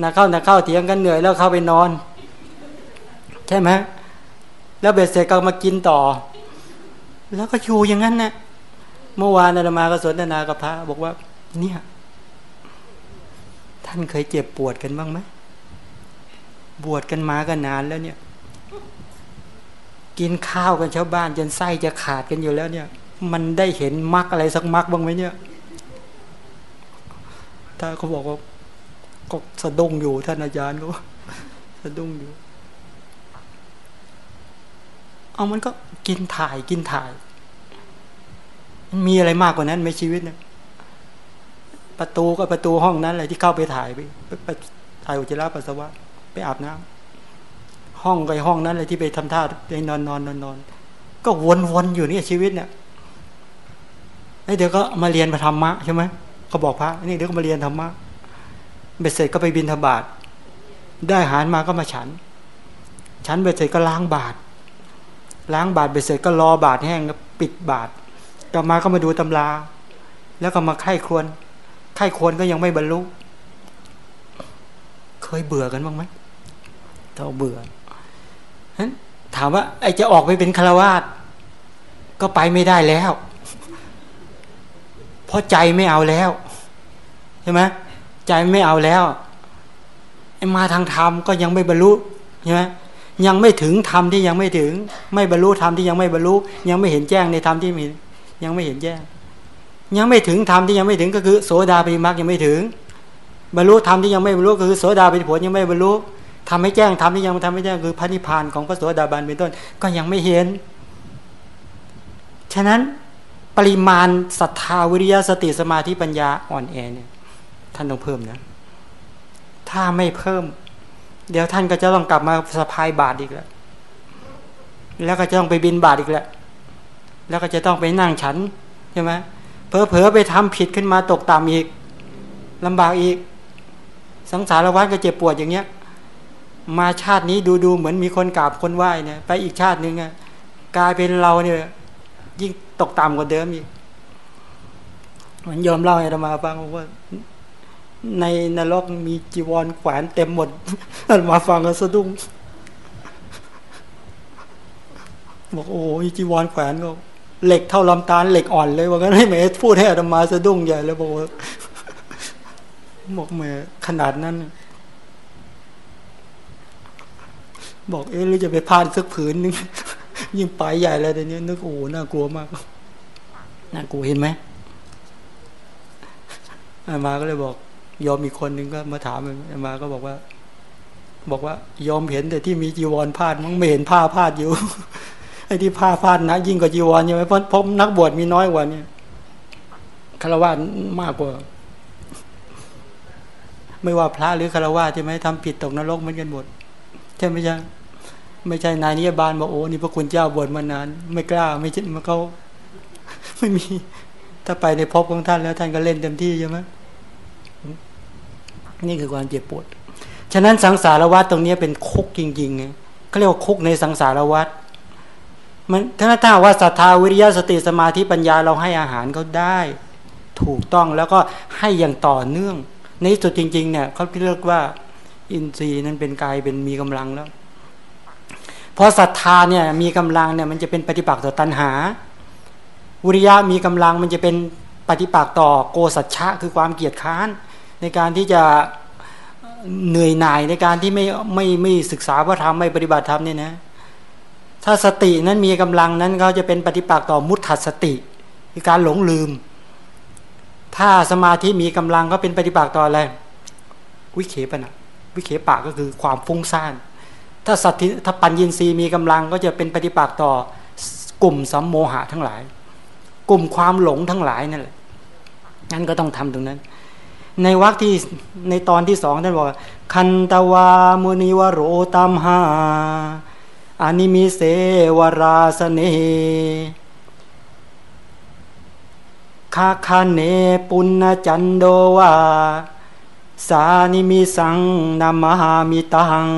นาเข้านาเข้าเถียงกันเหนื่อยแล้วเข้าไปนอน ใช่ไหมแล้วเบ็ดเสร็จก็มากินต่อ แล้วก็อยู่อย่างนั้นนะเมื่อวานอาตมาก็สนทนากับพระบอกว่า เนี่ย ท่านเคยเจ็บปวดกันบ้างไหมบวชกันมากันนานแล้วเนี่ย กินข้าวกันชาวบ้าน จนไส้จะขาดกันอยู่แล้วเนี่ย มันได้เห็นมรรคอะไรสักมรรคบ้างไหมเนี่ย ถ้าเขาบอกว่า ก็สะดุ้งอยู่ท่านอาจารย์ก็สะดุ้งอยู่ เอามันก็กินถ่ายกินถ่าย มีอะไรมากกว่านั้นในชีวิตเนี่ยประตูก็ประตูห้องนั้นแหละที่เข้าไปถ่ายไปไปถ่ายอุจจาระปัสสาวะ ไปอาบน้ำห้องไปห้องนั้นเลยที่ไปทำท่าไปนอนนอนนอนนอนก็วนวนอยู่นี่ชีวิตเนี่ยไอ้เดี๋ยวก็มาเรียนมาธรรมะใช่ไหมเขาบอกพระนี่เดี๋ยวก็มาเรียนธรรมะ เบ็ดเสร็จก็ไปบินธบาตได้อาหารมาก็มาฉัน ฉันเบ็ดเสร็จก็ล้างบาตรล้างบาตรเบ็ดเสร็จก็รอบาตรแห้งปิดบาตรต่อมาก็มาดูตำรา แล้วก็มาไข้ควรไข้ควรก็ยังไม่บรรลุ เคยเบื่อกันบ้างไหมเราเบื่อถามว่าไอจะออกไปเป็นคารวาสก็ไปไม่ได้แล้ว เพราะใจไม่เอาแล้ว ใช่ไหม ใจไม่เอาแล้วไอมาทางธรรมก็ยังไม่บรรลุใช่ไหมยังไม่ถึงธรรมที่ยังไม่ถึง ไม่บรรลุธรรมที่ยังไม่บรรลุ ยังไม่เห็นแจ้งในธรรมที่มียังไม่เห็นแจ้ง ยังไม่ถึงธรรมที่ยังไม่ถึงก็คือ โสดาปิมักยังไม่ถึง บรรลุธรรมที่ยังไม่บรรลุก็คือโสดาปิผลยังไม่บรรลุทำให้แจ้งทำที่ยังทำให้แจ้งคือพระนิพพานของพระโสดาบันเป็นต้นก็ยังไม่เห็น ฉะนั้นปริมาณศรัทธาวิริยะสติสมาธิปัญญาอ่อนแอเนี่ย ท่านต้องเพิ่มนะ ถ้าไม่เพิ่ม เดี๋ยวท่านก็จะต้องกลับมาสะพายบาทอีกแล้ว แล้วก็จะต้องไปบินบาทอีกแล้ว แล้วก็จะต้องไปนั่งฉันใช่ไหมเพอเพอไปทำผิดขึ้นมาตกต่ำอีกลำบากอีก สังสารวัฏก็เจ็บปวดอย่างเงี้ย มาชาตินี้ดูดูเหมือนมีคนกราบคนไหว้เนี่ยไปอีกชาติหนึ่งอะกลายเป็นเราเนี่ย ยิ่งตกต่ำกว่าเดิมอีกมันยอมเล่าให้ธรรมาฟังว่า ในนรกมีจีวรแขวนเต็มหมดมาฟังก็สะดุ้งบอกโอ้ยจีวรแขวนก็เหล็กเท่าลำตาลเหล็กอ่อนเลยว่างั้นให้แม่พูดให้ธรรมาสะดุ้งใหญ่เลยบอกว่าบอกแม่ขนาดนั้น บอกเอ๊ะหรือจะไปพานสักผืนนึงยิ่งไปใหญ่แล้วเดี๋ยวนี้นึกโอ้น่ากลัวมากน่ากลัวเห็นไหมอามาก็เลยบอก ยอมมีกคนหนึ่งก็มาถามอามาก็บอกว่า บอกว่ายอมเห็นแต่ที่มีจีวรพาดมังไม่เห็นผ้าพาดอยู่ไอ้ที่ผ้าพาดนะยิ่งกว่าจีวรใช่ไหมเพราะพบนักบวชมีน้อยกว่านี่คารวะมากกว่า ไม่ว่าพระหรือคารวะใช่ไหมทำผิดตกนรกเหมือนกันหมดใช่ไหมจ๊ะไม่ใช่นายนิยบาลบอกโอ้นี่พระคุณเจ้าบวชมานาน ไม่กล้า ไม่ใช่มันเขาไม่มี ถ้าไปในภพของท่านแล้วท่านก็เล่นเต็มที่ใช่ไหม นี่คือความเจ็บปวด ฉะนั้นสังสารวัฏตรงนี้เป็นคุกจริงๆไงเขาเรียกว่าคุกในสังสารวัฏมันถ้าถ้าว่าศรัทธาวิริยะสติสมาธิปัญญาเราให้อาหารเขาได้ ถูกต้องแล้วก็ให้อย่างต่อเนื่อง ในสุดจริง ๆ เนี่ยเขาเรียกว่า อินทรีย์นั้นเป็นกายเป็นมีกำลังแล้วพอศรัทธาเนี่ยมีกำลังเนี่ยมันจะเป็นปฏิปักษ์ต่อตัณหา วิริยะมีกำลังมันจะเป็นปฏิปักษ์ต่อโกสัจฉะคือความเกียจค้าน ในการที่จะเหนื่อยหน่ายในการที่ไม่ไม่ไม่ศึกษาพระธรรมไม่ปฏิบัติธรรมเนี่ยนะ ถ้าสตินั้นมีกำลังนั้นเขาจะเป็นปฏิปักษ์ต่อมุตถัสติคือการหลงลืม ถ้าสมาธิมีกำลังก็เป็นปฏิปักษ์ต่ออะไรวิเคปนะวิเคปะก็คือความฟุ้งซ่าน ถ้าสัตถ้าปัญญินทรีย์มีกำลังก็จะเป็นปฏิปักษ์ต่อกลุ่มสัมโมหะทั้งหลาย กลุ่มความหลงทั้งหลายนั่นแหละนั่นก็ต้องทำตรงนั้น ในวรรคที่ในตอนที่สองท่านบอกคันตวามุนิวโรตัมหาอานิมิเสวราสเนคาคาเนปุณจันโดวาสานิมิสังนามหามิตัง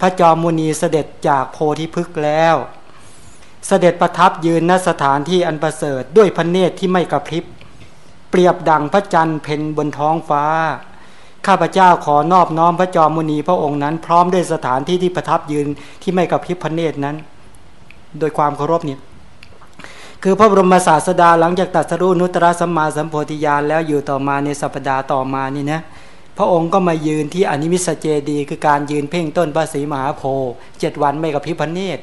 พระจอมมุนีเสด็จจากโพธิพฤกษ์แล้ว เสด็จประทับยืนณสถานที่อันประเสริฐด้วยพระเนตรที่ไม่กระพริบ เปรียบดังพระจันทร์เพ็ญบนท้องฟ้า ข้าพเจ้าขอนอบน้อมพระจอมมุนีพระองค์นั้น พร้อมด้วยสถานที่ที่ประทับยืนที่ไม่กับพิพเนตนั้น โดยความเคารพนี่คือพระบรมศาสดาหลังจากตัดสรุนุตตรสัมมาสัมโพธิญาณแล้วอยู่ต่อมาในสัปดาห์ต่อมานี่นะพระองค์ก็มายืนที่อนิมิสเจดี คือการยืนเพ่งต้นพระศรีมหาโพธิ์เจ็ดวันไม่กับพิพเนต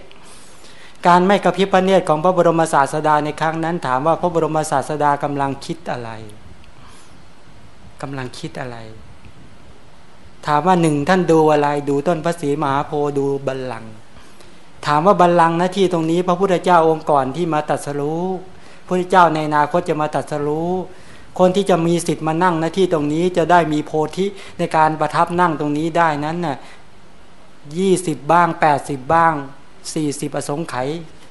การไม่กระพริบพระเนตรของพระบรมศาสดาในครั้งนั้น ถามว่าพระบรมศาสดากำลังคิดอะไรกำลังคิดอะไร ถามว่าหนึ่งท่านดูอะไร ดูต้นพระศรีมหาโพธิ์ดูบัลลังก์ถามว่าบัลลังก์หน้าที่ตรงนี้ พระพุทธเจ้าองค์ก่อนที่มาตัดสรู้พระเจ้าในอนาคตจะมาตัดสรู้ คนที่จะมีสิทธิ์มานั่งหน้าที่ตรงนี้จะได้มีโพธิในการประทับนั่งตรงนี้ได้นั้นน่ะยี่สิบบ้างแปดสิบบ้าง สี่สิบอสงไขย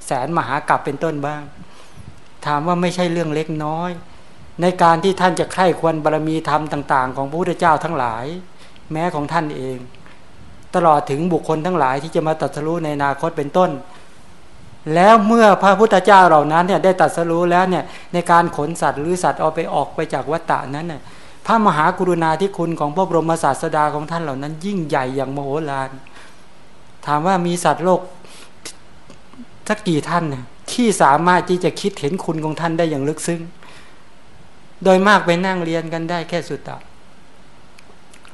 แสนมหากรัปเป็นต้นบ้าง ถามว่าไม่ใช่เรื่องเล็กน้อย ในการที่ท่านจะใคร่ควรบารมีธรรมต่าง ๆ ของพระพุทธเจ้าทั้งหลาย แม้ของท่านเอง ตลอดถึงบุคคลทั้งหลายที่จะมาตัดสู้ในอนาคตเป็นต้น แล้วเมื่อพระพุทธเจ้าเหล่านั้นเนี่ยได้ตัดสู้แล้วเนี่ยในการขนสัตว์หรือสัตว์เอาไปออกไปจากวัฏฏะนั้นเนี่ยพระมหากรุณาธิคุณของพระบรมศาสดาของท่านเหล่านั้น ยิ่งใหญ่อย่างมโหฬารถามว่ามีสัตว์โลก สักกี่ท่านนะที่สามารถที่จะคิดเห็นคุณของท่านได้อย่างลึกซึ้ง โดยมากไปนั่งเรียนกันได้แค่สุดตะ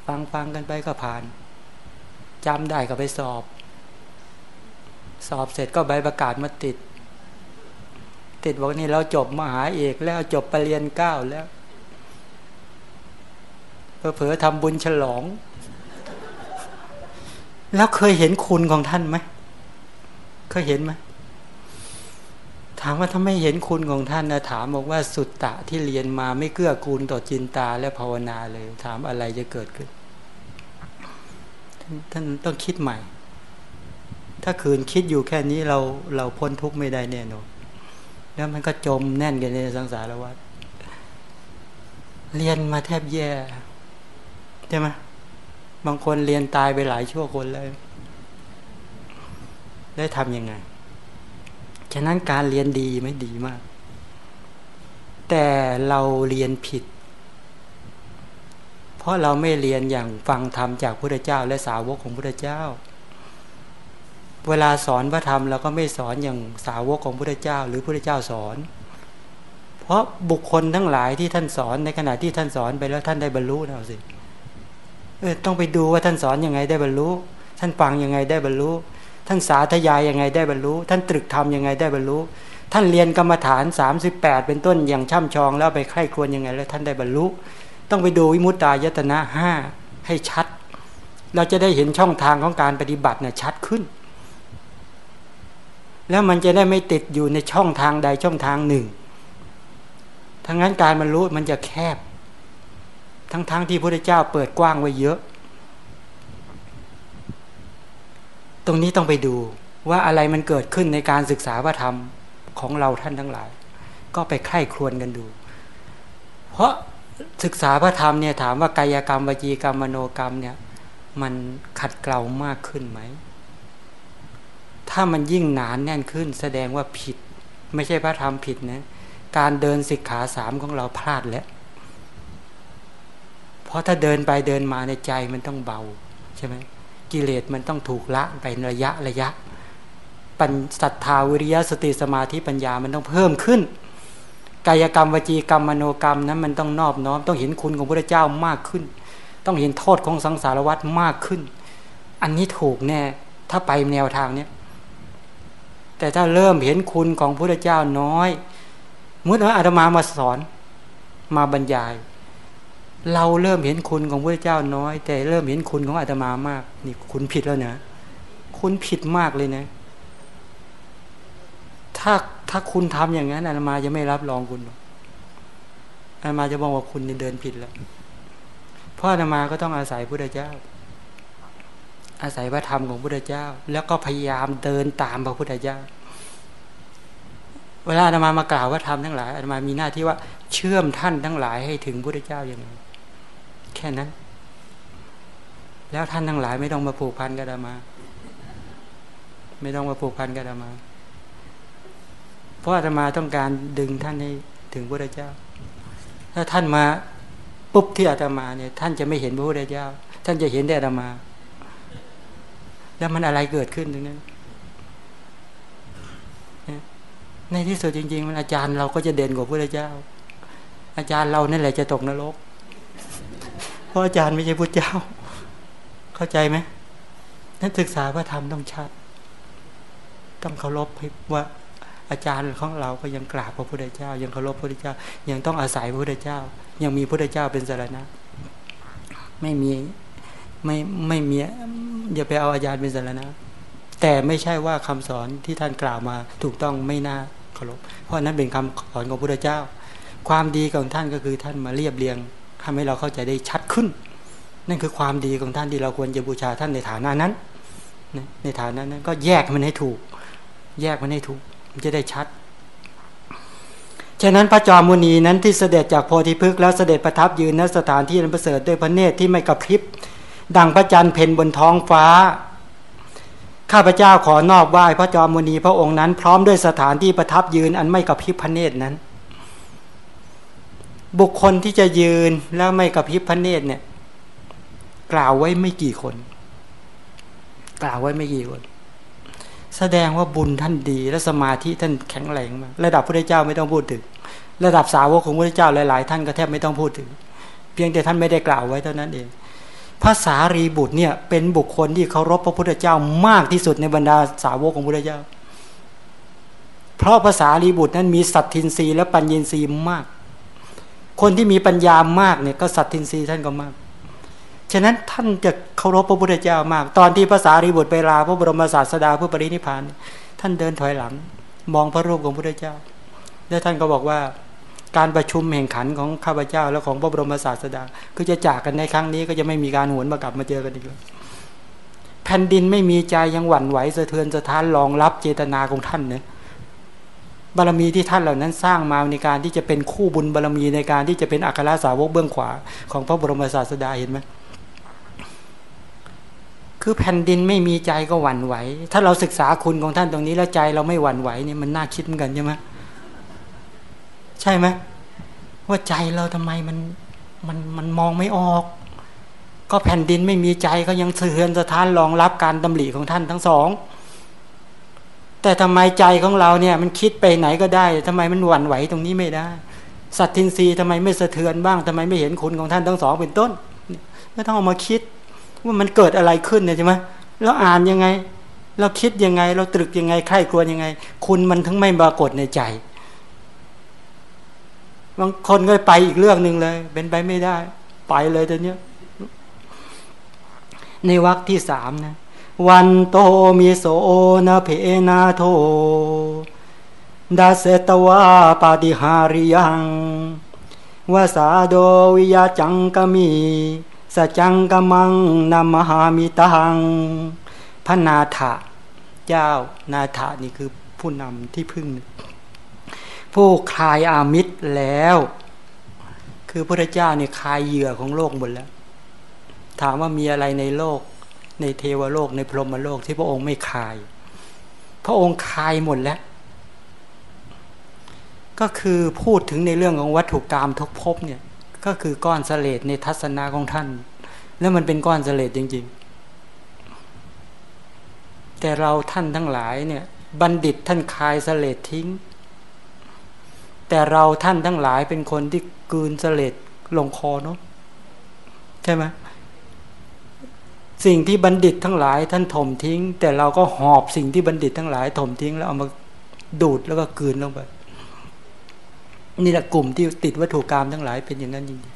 ฟังฟังกันไปก็ผ่านจำได้ก็ไปสอบ สอบเสร็จก็ใบประกาศมาติด ติดบอกนี่เราจบมหาเอกแล้วจบปรริญญาเก้าแล้วเผลอๆทำบุญฉลอง แล้วเคยเห็นคุณของท่านไหม เคยเห็นไหม ถามว่าถ้าไม่เห็นคุณของท่านนะถามบอกว่าสุตตะที่เรียนมาไม่เกื้อกูลต่อจินตาและภาวนาเลย ถามอะไรจะเกิดขึ้น ท่านต้องคิดใหม่ ถ้าคืนคิดอยู่แค่นี้เราเราพ้นทุกข์ไม่ได้แน่นอนแล้วมันก็จมแน่นกันในสังสารวัฏเรียนมาแทบแย่ใช่ไหมบางคนเรียนตายไปหลายชั่วคนเลย ได้ทำยังไง ฉะนั้นการเรียนดีไม่ดีมาก แต่เราเรียนผิด เพราะเราไม่เรียนอย่างฟังธรรมจากพระเจ้า และสาวกของพระเจ้า เวลาสอนพระธรรมเราก็ไม่สอนอย่างสาวกของพระเจ้า หรือพระเจ้าสอน เพราะบุคคลทั้งหลายที่ท่านสอนในขณะที่ท่านสอนไปแล้วท่านได้บรรลุนะสิเออต้องไปดูว่าท่านสอนยังไงได้บรรลุ ท่านฟังยังไงได้บรรลุ ท่านสาธยายยังไงได้บรรลุ ท่านตรึกทำยังไงได้บรรลุ ท่านเรียนกรรมฐาน 38 เป็นต้นอย่างช่ำชอง แล้วไปใคร่ครวญยังไง แล้วท่านได้บรรลุ ต้องไปดูวิมุตตายตนะห้าให้ชัด เราจะได้เห็นช่องทางของการปฏิบัติเนี่ยชัดขึ้น แล้วมันจะได้ไม่ติดอยู่ในช่องทางใดช่องทางหนึ่ง ทั้งนั้นการบรรลุมันจะแคบ ทั้งๆทที่พระเจ้าเปิดกว้างไว้เยอะ ตรงนี้ต้องไปดูว่าอะไรมันเกิดขึ้นในการศึกษาพระธรรมของเราท่านทั้งหลาย ก็ไปไข้ครวนกันดู เพราะศึกษาพระธรรมเนี่ยถามว่ากายกรรมวจีกรรมมโนกรรมเนี่ยมันขัดเกลามากขึ้นไหม ถ้ามันยิ่งหนานแน่นขึ้น แสดงว่าผิด ไม่ใช่พระธรรมผิดนะการเดินสิกขาสามของเราพลาดแล้ว เพราะถ้าเดินไปเดินมาในใจมันต้องเบาใช่ไหม กิเลสมันต้องถูกละไประยะระยะปัญสัทธาวิริยะสติสมาธิปัญญามันต้องเพิ่มขึ้น กายกรรมวจีกรรมมโนกรรมนั้นมันต้องนอบน้อมต้องเห็นคุณของพระเจ้ามากขึ้น ต้องเห็นโทษของสังสารวัฏมากขึ้น อันนี้ถูกแน่ถ้าไปแนวทางเนี้ยแต่ถ้าเริ่มเห็นคุณของพระเจ้าน้อยมุดว่าอาตมามาสอนมาบรรยาย เราเริ่มเห็นคุณของพระเจ้าน้อย แต่เริ่มเห็นคุณของอาตมามาก นี่คุณผิดแล้วนะคุณผิดมากเลยนะ ถ้าถ้าคุณทำอย่างนั้นอาตมาจะไม่รับรองคุณอาตมาจะบอกว่าคุณเดินผิดแล้วเพราะอาตมาก็ต้องอาศัยพระเจ้า อาศัยพระธรรมของพระเจ้า แล้วก็พยายามเดินตามพระพุทธเจ้า เวลาอาตมามากล่าวว่าธรรมทั้งหลายอาตมามีหน้าที่ว่าเชื่อมท่านทั้งหลายให้ถึงพระเจ้าอย่างไร แค่นั้น แล้วท่านทั้งหลายไม่ต้องมาผูกพันกับอามา ไม่ต้องมาผูกพันกับอามา เพราะอาตมาต้องการดึงท่านให้ถึงพระเจ้า ถ้าท่านมาปุ๊บที่อาตมาเนี่ย ท่านจะไม่เห็นพระพุทธเจ้า ท่านจะเห็นแต่อาตมา แล้วมันอะไรเกิดขึ้นตรงนั้นในที่สุดจริง ๆ มันอาจารย์เราก็จะเด่นกว่าพระเจ้า อาจารย์เรานั่นแหละจะตกนรก เพราะอาจารย์ไม่ใช่พระเจ้า เข้าใจไหมนักศึกษาพระธรรมต้องชัด ต้องเคารพว่าอาจารย์ของเราก็ยังกราบพระพุทธเจ้า ยังเคารพพระพุทธเจ้า ยังต้องอาศัยพระพุทธเจ้า ยังมีพระพุทธเจ้าเป็นสารณะ ไม่มีไม่ไม่มีอย่าไปเอาอาจารย์เป็นสารณะ แต่ไม่ใช่ว่าคำสอนที่ท่านกล่าวมาถูกต้องไม่น่าเคารพเพราะนั้นเป็นคำสอนของพระพุทธเจ้า ความดีของท่านก็คือท่านมาเรียบเรียง ทำให้เราเข้าใจได้ชัดขึ้น นั่นคือความดีของท่านที่เราควรจะบูชาท่านในฐานะนั้น ในฐานะนั้นก็แยกมันให้ถูก แยกมันให้ถูก มันจะได้ชัดฉะนั้นพระจอมุนีนั้นที่เสด็จจากโพธิพฤกษ์แล้วเสด็จประทับยืนณสถานที่นั้นประเสริฐด้วยพระเนตรที่ไม่กระพริบ ดังพระจันทร์เพ็ญบนท้องฟ้า ข้าพเจ้าขอนอบไหว้พระจอมุนีพระองค์นั้นพร้อมด้วยสถานที่ประทับยืนอันไม่กระพริบพระเนตรนั้น บุคคลที่จะยืนแล้วไม่กระพริบพระเนตรเนี่ย กล่าวไว้ไม่กี่คน กล่าวไว้ไม่กี่คน แสดงว่าบุญท่านดี และสมาธิท่านแข็งแรงมากระดับพระเจ้าไม่ต้องพูดถึง ระดับสาวกของพระเจ้าหลาย ๆ ท่านก็แทบไม่ต้องพูดถึง เพียงแต่ท่านไม่ได้กล่าวไว้เท่านั้นเองภาษารีบุตรเนี่ยเป็นบุคคลที่เคารพพระพุทธเจ้ามากที่สุดในบรรดาสาวกของพระเจ้า เพราะภาษารีบุตรนั้นมีสัตทินรีและปัญญินรีมาก คนที่มีปัญญามากเนี่ยก็สัตทินรีท่านก็มาก ฉะนั้นท่านจะเคารพพระพุทธเจ้ามาก ตอนที่ภาษารีบุตรไปลาพระบรมศาสดาเพื่อปรินิพาน ท่านเดินถอยหลัง มองพระรูปของพระพุทธเจ้า แล้วท่านก็บอกว่าการประชุมแห่งขันของข้าพเจ้าและของพระบรมศาสดาคือจะจากกันในครั้งนี้ก็จะไม่มีการหวนมากลับมาเจอกันอีกแล้วแผ่นดินไม่มีใจยังหวั่นไหวสะเทือนสะท้านรองรับเจตนาของท่านเนะ บารมีที่ท่านเหล่านั้นสร้างมาในการที่จะเป็นคู่บุญบารมีในการที่จะเป็นอัครสาวกเบื้องขวา ของพระบรมศาสดาเห็นไหมคือแผ่นดินไม่มีใจก็หวั่นไหว ถ้าเราศึกษาคุณของท่านตรงนี้แล้วใจเราไม่หวั่นไหวนี่มันน่าคิดเหมือนกันใช่ไหมใช่ไหมว่าใจเราทำไมมันมันมันมองไม่ออก ก็แผ่นดินไม่มีใจก็ยังเสื่อนสะท้านรองรับการดำริของท่านทั้งสอง แต่ทำไมใจของเราเนี่ยมันคิดไปไหนก็ได้ทำไมมันหวั่นไหวตรงนี้ไม่ได้ สัตทินรีทำไมไม่สะเทือนบ้างทำไมไม่เห็นคุณของท่านทั้งสองเป็นต้นไม่ต้องเอามาคิด ว่ามันเกิดอะไรขึ้นเนี่ยใช่ไหมแล้วอ่านยังไง เราคิดยังไง เราตรึกยังไงใคร่ครวญยังไง คุณมันทั้งไม่ปรากฏในใจบางคนก็ไปอีกเรื่องหนึ่งเลย เป็นไปไม่ได้ ไปเลยตอนนี้ในวรรคที่สามนะ วันโตมีโสนเพนาโทดาเสตวาปาติหาริยังวาสาโดวิยาจังกมีสจังกมังนามหามิตังพระนาถะเจ้านาถะนี่คือผู้นำที่พึ่ง ผู้คลายอามิตรแล้ว คือพระเจ้าเนี่ยคลายเหยื่อของโลกหมดแล้ว ถามว่ามีอะไรในโลก ในเทวโลกในพรหมโลกที่พระองค์ไม่คาย พระองค์คายหมดแล้ว ก็คือพูดถึงในเรื่องของวัตถุกรรมทุกภพเนี่ย ก็คือก้อนสเลดในทัศนาของท่าน แล้วมันเป็นก้อนสเลดจริง ๆ แต่เราท่านทั้งหลายเนี่ยบัณฑิตท่านคายสเลดทิ้ง แต่เราท่านทั้งหลายเป็นคนที่กืนสเลดลงคอเนาะใช่ไหม สิ่งที่บัณฑิตทั้งหลายท่านถมทิ้ง แต่เราก็หอบสิ่งที่บัณฑิตทั้งหลายถมทิ้งแล้วเอามาดูดแล้วก็กืนลงไปนี่แหละกลุ่มที่ติดวัตถุกรรมทั้งหลายเป็นอย่างนั้นจริง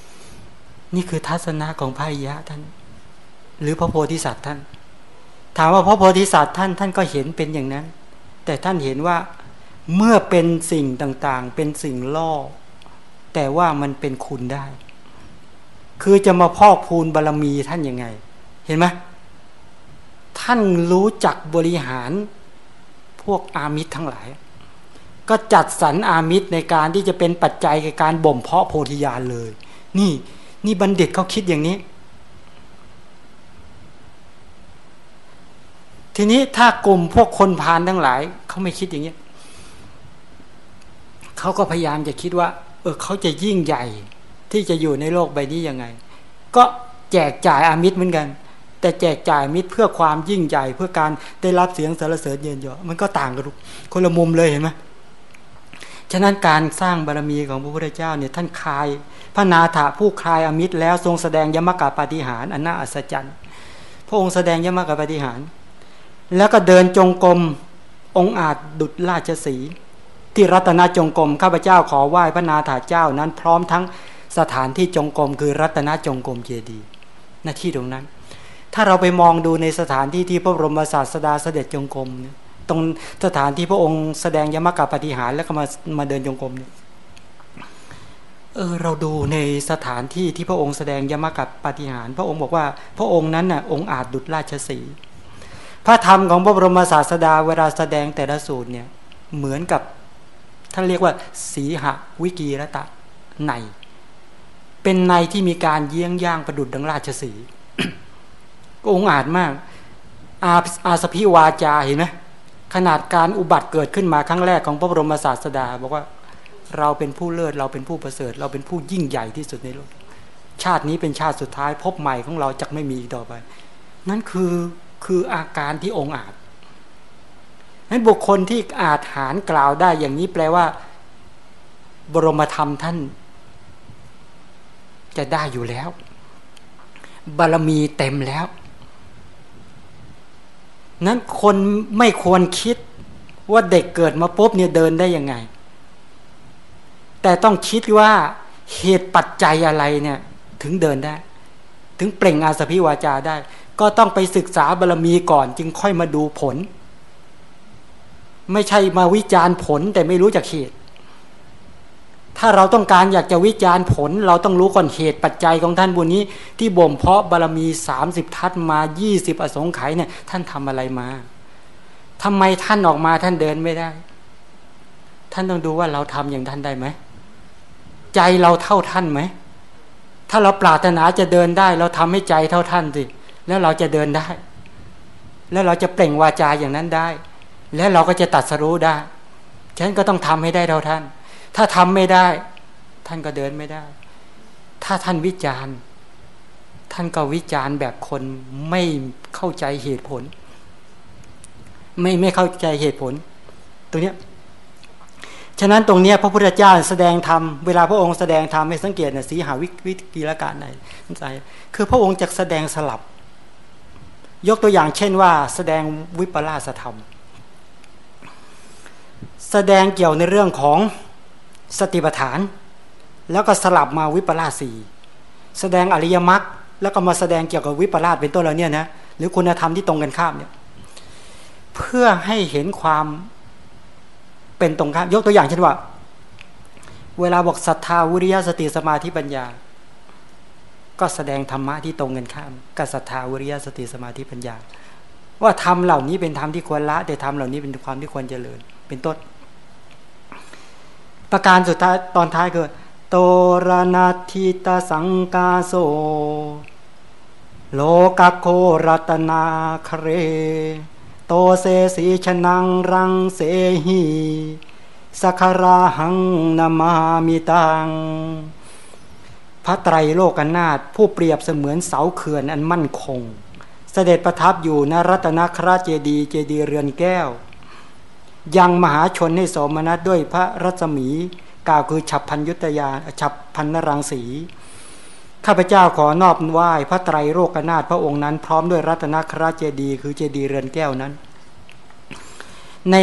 ๆนี่คือทัศนะของพระยะท่าน หรือพระโพธิสัตว์ท่าน ถามว่าพระโพธิสัตว์ท่านท่านก็เห็นเป็นอย่างนั้น แต่ท่านเห็นว่าเมื่อเป็นสิ่งต่างๆ เป็นสิ่งล่อ แต่ว่ามันเป็นคุณได้ คือจะมาพอกพูนบารรมีท่านยังไง เห็นไหมท่านรู้จักบริหารพวกอามิตรทั้งหลาย ก็จัดสรรอามิตรในการที่จะเป็นปัจจัยในการบ่มเพาะโพธิญาณเลย นี่นี่บัณฑิตเขาคิดอย่างนี้ ทีนี้ถ้ากลุ่มพวกคนพานทั้งหลายเขาไม่คิดอย่างนี้เขาก็พยายามจะคิดว่า เออเขาจะยิ่งใหญ่ ที่จะอยู่ในโลกใบนี้ยังไง ก็แจกจ่ายอามิตรเหมือนกัน แต่แจกจ่ายมิตรเพื่อความยิ่งใหญ่เพื่อการได้รับเสียงสรรเสริญเยินยอมันก็ต่างกันคนละมุมเลยเห็นไหมฉะนั้นการสร้างบารมีของพระพุทธเจ้าเนี่ยท่านคลายพระนาถาผู้คลายอมิตร แล้วทรงแสดงยมกะปฏิหารอันน่าอัศจรรย์พระองค์แสดงยมกะปฏิหาร แล้วก็เดินจงกรมองอาจดุจราชสีที่รัตนจงกรมข้าพเจ้าขอไหว้พระนาถาเจ้านั้นพร้อมทั้ง สถานที่จงกรมคือรัตนจงกรมเจดีย์หน้าที่ตรงนั้น ถ้าเราไปมองดูในสถานที่ที่พระบรมศาสดาเสด็จจงกรมตรงสถานที่พระองค์แสดงยมกะปฏิหารแล้วก็มามาเดินจงกรมเนี่ยเออเราดูในสถานที่ที่พระองค์แสดงยมกับปฏิหาร พระองค์บอกว่าพระองค์นั้นน่ะองค์อาจดุจราชสีพระธรรมของพระบรมศาสดาเวลาแสดงแต่ละสูตรเนี่ยเหมือนกับท่านเรียกว่าสีหวิกีรตะใน เป็นในที่มีการเยี่ยงย่างประดุดดังราชสีก็องอาจมาก อาอาสพิวาจาเห็นไหมขนาดการอุบัติเกิดขึ้นมาครั้งแรกของพระบรมศาสดา บอกว่าเราเป็นผู้เลิศเราเป็นผู้ประเสริฐ เราเป็นผู้ยิ่งใหญ่ที่สุดในโลก ชาตินี้เป็นชาติสุดท้าย พบใหม่ของเราจะไม่มีอีกต่อไป นั่นคือคืออาการที่องอาจนั้นบุคคลที่อาจหารกล่าวได้อย่างนี้แปลว่า บรมธรรมท่าน จะได้อยู่แล้ว บารมีเต็มแล้ว นั้นคนไม่ควรคิดว่าเด็กเกิดมาปุ๊บเนี่ยเดินได้ยังไง แต่ต้องคิดว่าเหตุปัจจัยอะไรเนี่ย ถึงเดินได้ ถึงเปล่งอาสพิวาจาได้ ก็ต้องไปศึกษาบารรมีก่อน จึงค่อยมาดูผล ไม่ใช่มาวิจารณ์ผลแต่ไม่รู้จักเหตุ ถ้าเราต้องการอยากจะวิจารณ์ผล เราต้องรู้ก่อนเหตุปัจจัยของท่านบุญนี้ ที่บ่มเพาะบารรมีสามสิบทัศมายี่สิบอสงไขยเนี่ยท่านทำอะไรมาทำไมท่านออกมาท่านเดินไม่ได้ ท่านต้องดูว่าเราทำอย่างท่านได้ไหมใจเราเท่าท่านไหมถ้าเราปรารถนาจะเดินได้ เราทำให้ใจเท่าท่านสิแล้วเราจะเดินได้ แล้วเราจะเปล่งวาจาอย่างนั้นได้ แล้วเราก็จะตัดสรู้ได้ฉันก็ต้องทำให้ได้เท่าท่าน ถ้าทำไม่ได้ ท่านก็เดินไม่ได้ ถ้าท่านวิจารณ์ ท่านก็วิจารณ์แบบคนไม่เข้าใจเหตุผล ไม่ไม่เข้าใจเหตุผลตัวเนี้ยฉะนั้นตรงนี้พระพุทธเจ้าแสดงธรรมเวลาพระองค์แสดงธรรมให้สังเกตนะสีหาวิวิกีรการไหนใจคือพระองค์จะแสดงสลับ ยกตัวอย่างเช่นว่า แสดงวิปลาสธรรม แสดงเกี่ยวในเรื่องของ สติปัฏฐาน แล้วก็สลับมาวิปลาสีแสดงอริยมรรคแล้วก็มาแสดงเกี่ยวกับวิปลาสเป็นต้นเราเนี่ยนะหรือคุณธรรมที่ตรงกันข้ามเนี่ยเพื่อให้เห็นความเป็นตรงข้ามยกตัวอย่างเช่นว่า เวลาบอกศรัทธาวิริยะสติสมาธิปัญญา ก็แสดงธรรมะที่ตรงกันข้ามกับศรัทธาวิริยะสติสมาธิปัญญา ว่าธรรมเหล่านี้เป็นธรรมที่ควรละแต่ธรรมเหล่านี้เป็นความที่ควรเจริญ เป็นต้น ประการสุดท้ายตอนท้ายคือโตรนาทิตาสังกาโซโลกโครัตนาคเร โตเสสีชนังรังเสหีสัคราหังนามามิตังพระไตรโลกนาถผู้เปรียบเสมือนเสาเขื่อนอันมั่นคง เสด็จประทับอยู่ณรัตนคราเจดีเจดีเรือนแก้ว ยังมหาชนให้สมนัตด้วยพระรัศมีกล่าวคือฉับพันยุตยานฉับพันนรังสีข้าพเจ้าขอนอบไหว้พระไตรโลกนาถพระองค์นั้นพร้อมด้วยรัตนคราเจดี คือเจดีเรือนแก้วนั้น ใน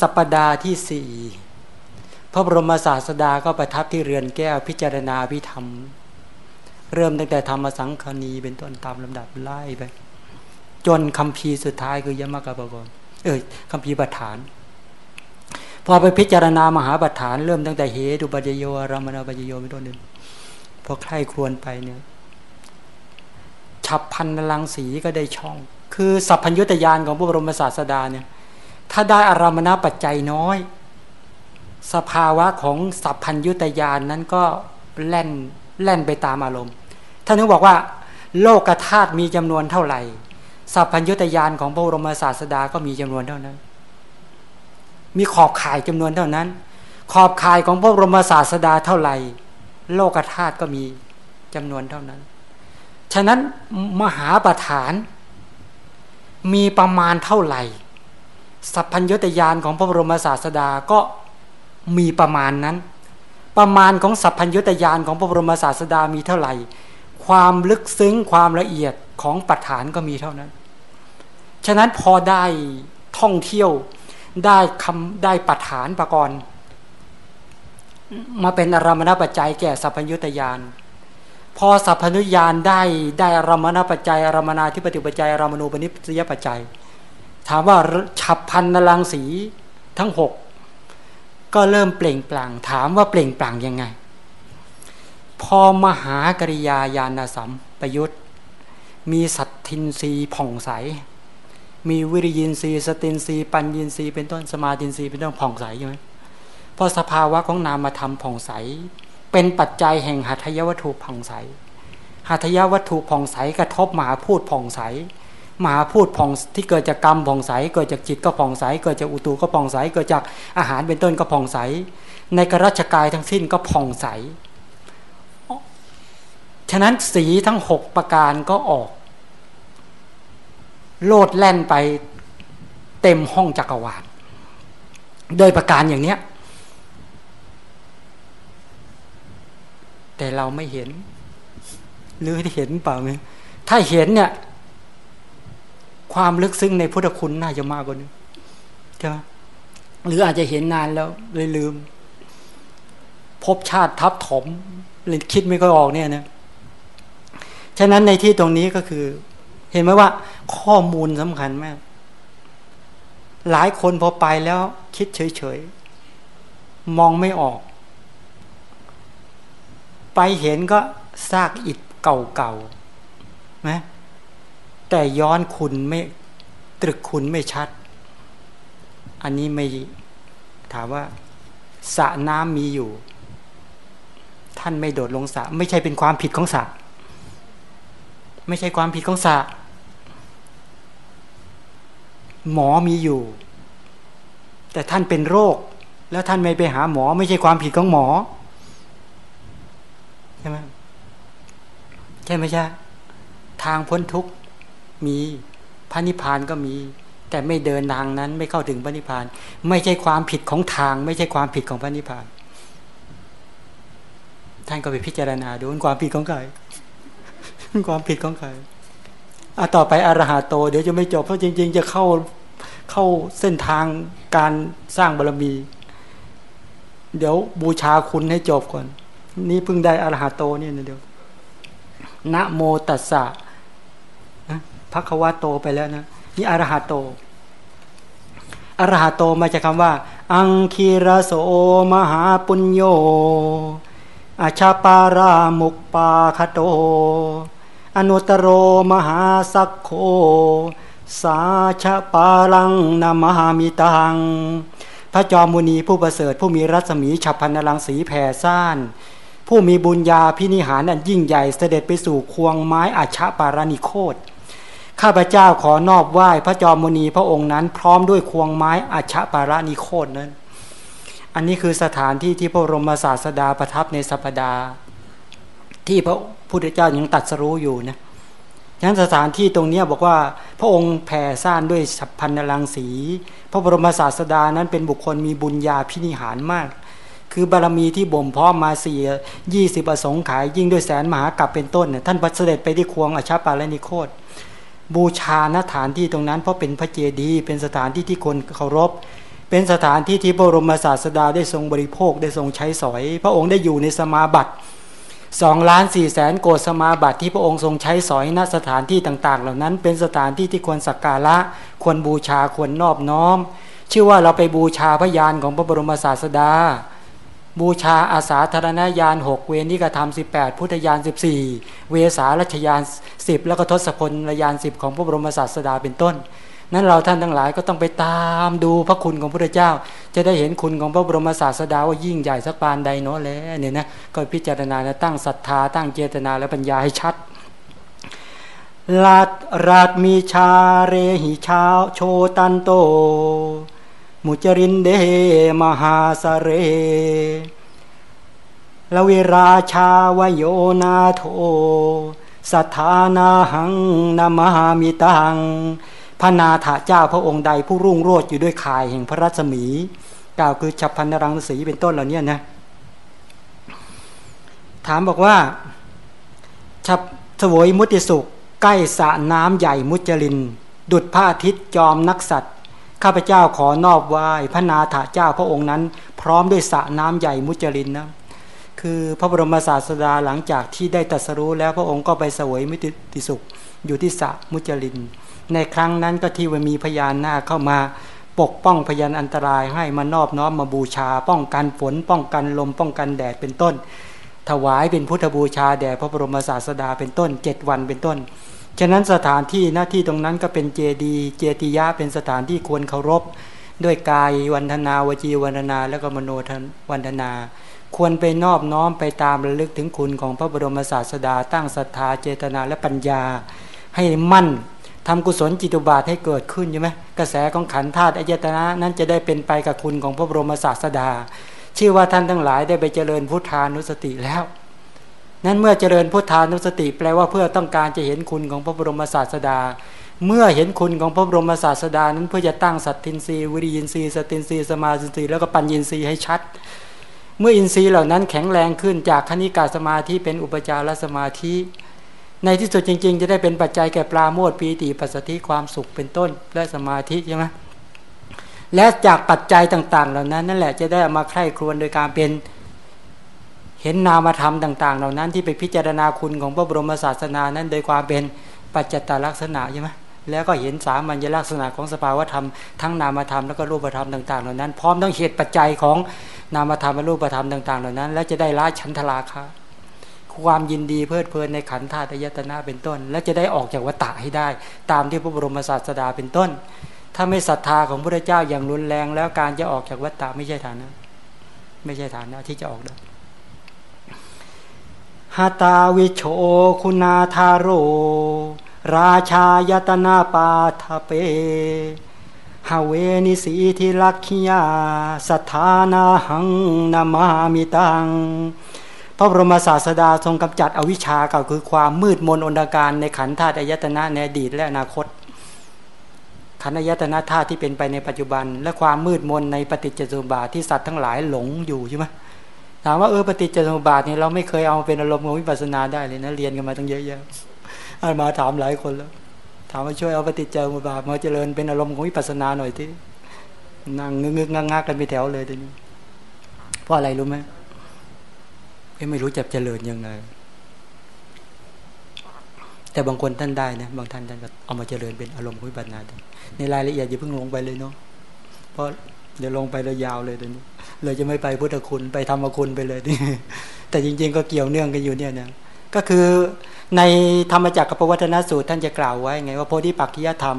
สัปดาห์ที่สี่พระบรมศาสดาก็ประทับที่เรือนแก้วพิจารณาพิธรรม เริ่มตั้งแต่ธรรมสังคณีเป็นต้นตามลำดับไล่ไป จนคำพีสุดท้ายคือยมกะปกรเอ้ยคำพีบัฏฐาน พอไปพิจารณามหาบัฏฐานเริ่มตั้งแต่เหตุปัจโยรามณปัจโยเป็นต้นหนึ่งพอใครครวนไปเนี่ยฉับพันลังสีก็ได้ช่อง คือสัพพัญญุตยานของพระบรมศาสดาเนี่ย ถ้าได้อารามณปัจจัยน้อย สภาวะของสัพพัญญุตยานนั้นก็แล่นแล่นไปตามอารมณ์ท่านนึกบอกว่า โลกธาตุมีจำนวนเท่าไหร่สัพพัญญุตยานของพระบรมศาสดาก็มีจำนวนเท่านั้น มีขอบข่ายจำนวนเท่านั้น ขอบข่ายของพระบรมศาสดาเท่าไหร่ โลกธาตุก็มีจำนวนเท่านั้น ฉะนั้นมหาประฐาน มีประมาณเท่าไหร่ สัพพัญญตยานของพระบรมศาสดาก็มีประมาณนั้น ประมาณของสัพพัญญตยานของพระบรมศาสดามีเท่าไหร่ ความลึกซึ้งความละเอียดของปัฏฐานก็มีเท่านั้น ฉะนั้นพอได้ท่องเที่ยว ได้คำได้ปัฏฐานประกรณ์มาเป็นอารมณปัจจัยแก่สัพพัญญุตยานพอสัพพัญญุญาณได้ได้อารมณปัจจัยอารมนาธิปติปัจจัยอารมณูปนิสยปัจจัย ถามว่าฉับพันนลังสีทั้งหกก็เริ่มเปล่งปลั่งถามว่าเปล่งปลั่งยังไง พอมหากริยาญาณสัมประยุทธ์มีสัตทินรีผ่องใส มีวิริยินรีสตินรีปัญญินรีเป็นต้นสมาตินรีเป็นต้นผ่องใสใช่ไหมพอสภาวะของนามธรรมผ่องใส เป็นปัจจัยแห่งหัตถยวัตถุผ่องใสหัตถยวัตถุผ่องใสกระทบมหาพูดผ่องใสมหาพูดผ่องที่เกิดจากกรรมผ่องใส เกิดจากจิตก็ผ่องใส เกิดจากอุตูก็ผ่องใส เกิดจากอาหารเป็นต้นก็ผ่องใส ในกรัชกายทั้งสิ้นก็ผ่องใส ฉะนั้นสีทั้งหกประการก็ออก โลดแล่นไปเต็มห้องจักรวาลโดยประการอย่างเนี้ย แต่เราไม่เห็น หรือเห็นเปล่าไหมถ้าเห็นเนี่ย ความลึกซึ้งในพุทธคุณน่าจะมากกว่านี้ใช่ไหมหรืออาจจะเห็นนานแล้วเลยลืม พบชาติทับถมเลยคิดไม่ค่อยออกเนี่ยนะฉะนั้นในที่ตรงนี้ก็คือ เห็นไหมว่า ข้อมูลสำคัญมาก หลายคนพอไปแล้ว คิดเฉยๆ มองไม่ออก ไปเห็นก็ซากอิฐเก่าๆนะแต่ย้อนคุณไม่ตรึกคุณไม่ชัด อันนี้ไม่ถามว่าสระน้ำมีอยู่ ท่านไม่โดดลงสระไม่ใช่เป็นความผิดของสระไม่ใช่ความผิดของสระ หมอมีอยู่ แต่ท่านเป็นโรค แล้วท่านไม่ไปหาหมอ ไม่ใช่ความผิดของหมอใช่ไหมใช่ไหมใช่ทางพ้นทุกข์มีพระนิพพานก็มี แต่ไม่เดินทางนั้น ไม่เข้าถึงพระนิพพาน ไม่ใช่ความผิดของทาง ไม่ใช่ความผิดของพระนิพพาน ท่านก็ไปพิจารณาดูความผิดของใครความผิดของใคร อะต่อไปอรหัตโต เดี๋ยวจะไม่จบเพราะจริง ๆ จะเข้าเข้าเส้นทางการสร้างบารมี เดี๋ยวบูชาคุณให้จบก่อน นี่เพิ่งได้อรหัตโตเนี่ยนะเดี๋ยวนะโมตัสสะพระควาโตไปแล้วนะนี่อรหัตโตอรหัตโตมาจากคำว่า อังคีรโสมหาปุญโยอาชาปารามุกปาคโต อนุตโรมหาสักโค สาชปาลังนามหามิตัง พระจอมมุนีผู้ประเสริฐผู้มีรัศมีฉับพันลังสีแผ่ซ่าน ผู้มีบุญญาพินิหารอันยิ่งใหญ่เสด็จไปสู่ควงไม้อาชาปารานิโคตข้าพเจ้าขอนอบไหว้พระจอมมุนีพระองค์นั้น พร้อมด้วยควงไม้อาชาปารานิโคตนั้น อันนี้คือสถานที่ที่พระรมศาสดาประทับในสัปดาห์ที่พระ พุทธเจ้ายังตัดสรู้อยู่นะฉะนั้นสถานที่ตรงนี้บอกว่าพระองค์แผ่ซ่านด้วยสัพพันลังสี พระบรมศาสดานั้นเป็นบุคคลมีบุญญาพินิหารมาก คือบารมีที่บ่มเพาะมาเสียยี่สิบอสงค์ขายยิ่งด้วยแสนมหากรัปเป็นต้นเนี่ยท่านเสด็จไปที่ควงอชาปาและนิโคตบูชาณฐานที่ตรงนั้นเพราะเป็นพระเจดีย์เป็นสถานที่ที่คนเคารพ เป็นสถานที่ที่พระบรมศาสดาได้ทรงบริโภคได้ทรงใช้สอย พระองค์ได้อยู่ในสมาบัติ สองล้านสี่แสนโกดสมาบัติที่พระองค์ทรงใช้สอยณสถานที่ต่าง ๆ เหล่านั้น เป็นสถานที่ที่ควรสักการะควรบูชาควรนอบน้อม ชื่อว่าเราไปบูชาพยานของพระบรมศาสดา บูชาอาสาธารณญาณหกเวนิกธรรมสิบแปดพุทธญาณสิบสี่เวสารัชญาณสิบแล้วก็ทศพลญาณสิบของพระบรมศาสดาเป็นต้น นั้นเราท่านทั้งหลายก็ต้องไปตามดูพระคุณของพระเจ้า จะได้เห็นคุณของพระบรมศาสดาว่ายิ่งใหญ่สักปานใดเนาะแล้วเนี่ยนะก็พิจารณานะตั้งศรัทธาตั้งเจตนาและปัญญาให้ชัดลาดราดมีชาเรหิชาโชตันโต มุจรินเดมหาสเรละเวราชาวโยนาโทสัทธานาหังนามามิตัง พระนาถาเจ้าพระองค์ใดผู้รุ่งโรจน์อยู่ด้วยข่ายแห่งพระรัศมี กล่าวคือฉับพันนรังสีเป็นต้นเหล่านี้นะถามบอกว่าฉับสวยมุติสุข ใกล้สระน้ำใหญ่มุจลิน ดุดพระอาทิตย์จอมนักสัตว์ข้าพเจ้าขอนอบไหว้พระนาถาเจ้าพระองค์นั้น พร้อมด้วยสระน้ำใหญ่มุจลินนะคือพระบรมศาสดาหลังจากที่ได้ตรัสรู้แล้วพระองค์ก็ไปสวยมุติสุขอยู่ที่สระมุจลิน ในครั้งนั้นก็ที่ว่ามีพยานหน้าเข้ามาปกป้องพยานอันตรายให้มานอบน้อมมาบูชา ป้องกันฝน ป้องกันลม ป้องกันแดดเป็นต้น ถวายเป็นพุทธบูชาแด่พระบรมศาสดาเป็นต้นเจ็ดวันเป็นต้น ฉะนั้นสถานที่หน้าที่ตรงนั้นก็เป็นเจดีเจติยะเป็นสถานที่ควรเคารพ ด้วยกายวันธนาวจีวันนา แล้วก็มโนวันธนา ควรไปนอบน้อมไปตามระลึกถึงคุณของพระบรมศาสดา ตั้งศรัทธาเจตนาและปัญญาให้มั่น ทำกุศลจิตุบาทให้เกิดขึ้นใช่ไหมกระแสของขันธาตุอายตนะนั้นจะได้เป็นไปกับคุณของพระบรมศาสดา ชื่อว่าท่านทั้งหลายได้ไปเจริญพุทธานุสติแล้ว นั้นเมื่อเจริญพุทธานุสติ แปลว่าเพื่อต้องการจะเห็นคุณของพระบรมศาสดา เมื่อเห็นคุณของพระบรมศาสดา นั้นเพื่อจะตั้งสัตทินรีวิริยินรีสตินรีสมาสินรีแล้วก็ปัญญินรีให้ชัด เมื่ออินทรีย์เหล่านั้นแข็งแรงขึ้นจากคณิกาสมาธิเป็นอุปจารสมาธิ ในที่สุดจริง ๆ จะได้เป็นปัจจัยแก่ปลาโมดปีติปัสสติความสุขเป็นต้น และสมาธิใช่ไหมและจากปัจจัยต่าง ๆ เหล่านั้นนั่นแหละจะได้มาใคร่ครวญโดยการเป็นเห็นนามธรรมต่าง ๆ เหล่านั้นที่ไปพิจารณาคุณของพระบรมศาสนานั้น โดยความเป็นปัจจตลักษณะใช่ไหมแล้วก็เห็นสามัญลักษณะของสภาวธรรมทั้งนามธรรมแล้วก็รูปธรรมต่าง ๆ เหล่านั้น พร้อมทั้งเหตุปัจจัยของนามธรรมและรูปธรรมต่าง ๆ เหล่านั้น และจะได้ละชั้นทราคะ ความยินดีเพลิดเพลินในขันธาตุยตนาเป็นต้น และจะได้ออกจากวัฏฏะให้ได้ ตามที่พระบรมศาสดาเป็นต้น ถ้าไม่ศรัทธาของพระเจ้าอย่างรุนแรง แล้วการจะออกจากวัฏฏะไม่ใช่ฐานะ ไม่ใช่ฐานะที่จะออกได้หาตาวิโชคุณาธาโร ราชายตนาปาทเปฮาเวนิสีทิลักขิยาสัทธานาหังนามามิตัง ระบรมศาสดาทรงกำจัดอวิชชาก็คือความมืดมนอนตการในขันธาตุอายตนะในอดีตและอนาคต ขันธ์อายตนะธาตุที่เป็นไปในปัจจุบัน และความมืดมนในปฏิจจสมุปบาทที่สัตว์ทั้งหลายหลงอยู่ใช่ไหมถามว่าเออปฏิจจสมุปบาทนี่เราไม่เคยเอาเป็นอารมณ์ของวิปัสสนาได้เลยนะเรียนกันมาตั้งเยอะแยะอามาถามหลายคนแล้ว ถามว่าช่วยเอาปฏิจจสมุปบาทมาเจริญเป็นอารมณ์ของวิปัสสนาหน่อยที่นั่งงึกงึกงักงักกันไปแถวเลยทีนี้เพราะอะไรรู้ไหม ไม่รู้จะเจริญยังไง แต่บางคนท่านได้นะ บางท่านท่านก็เอามาเจริญเป็นอารมณ์วิปัสสนาในรายละเอียดอย่าเพิ่งลงไปเลยเนาะเพราะเดี๋ยวลงไปแล้วยาวเลยตอนนี้เลยจะไม่ไปพุทธคุณไปธรรมคุณไปเลยนี่แต่จริง ๆ ก็เกี่ยวเนื่องกันอยู่เนี่ยนะก็คือในธรรมจักรกับวัฒนสูตรท่านจะกล่าวไว้ไงว่าโพธิปักขิยธรรม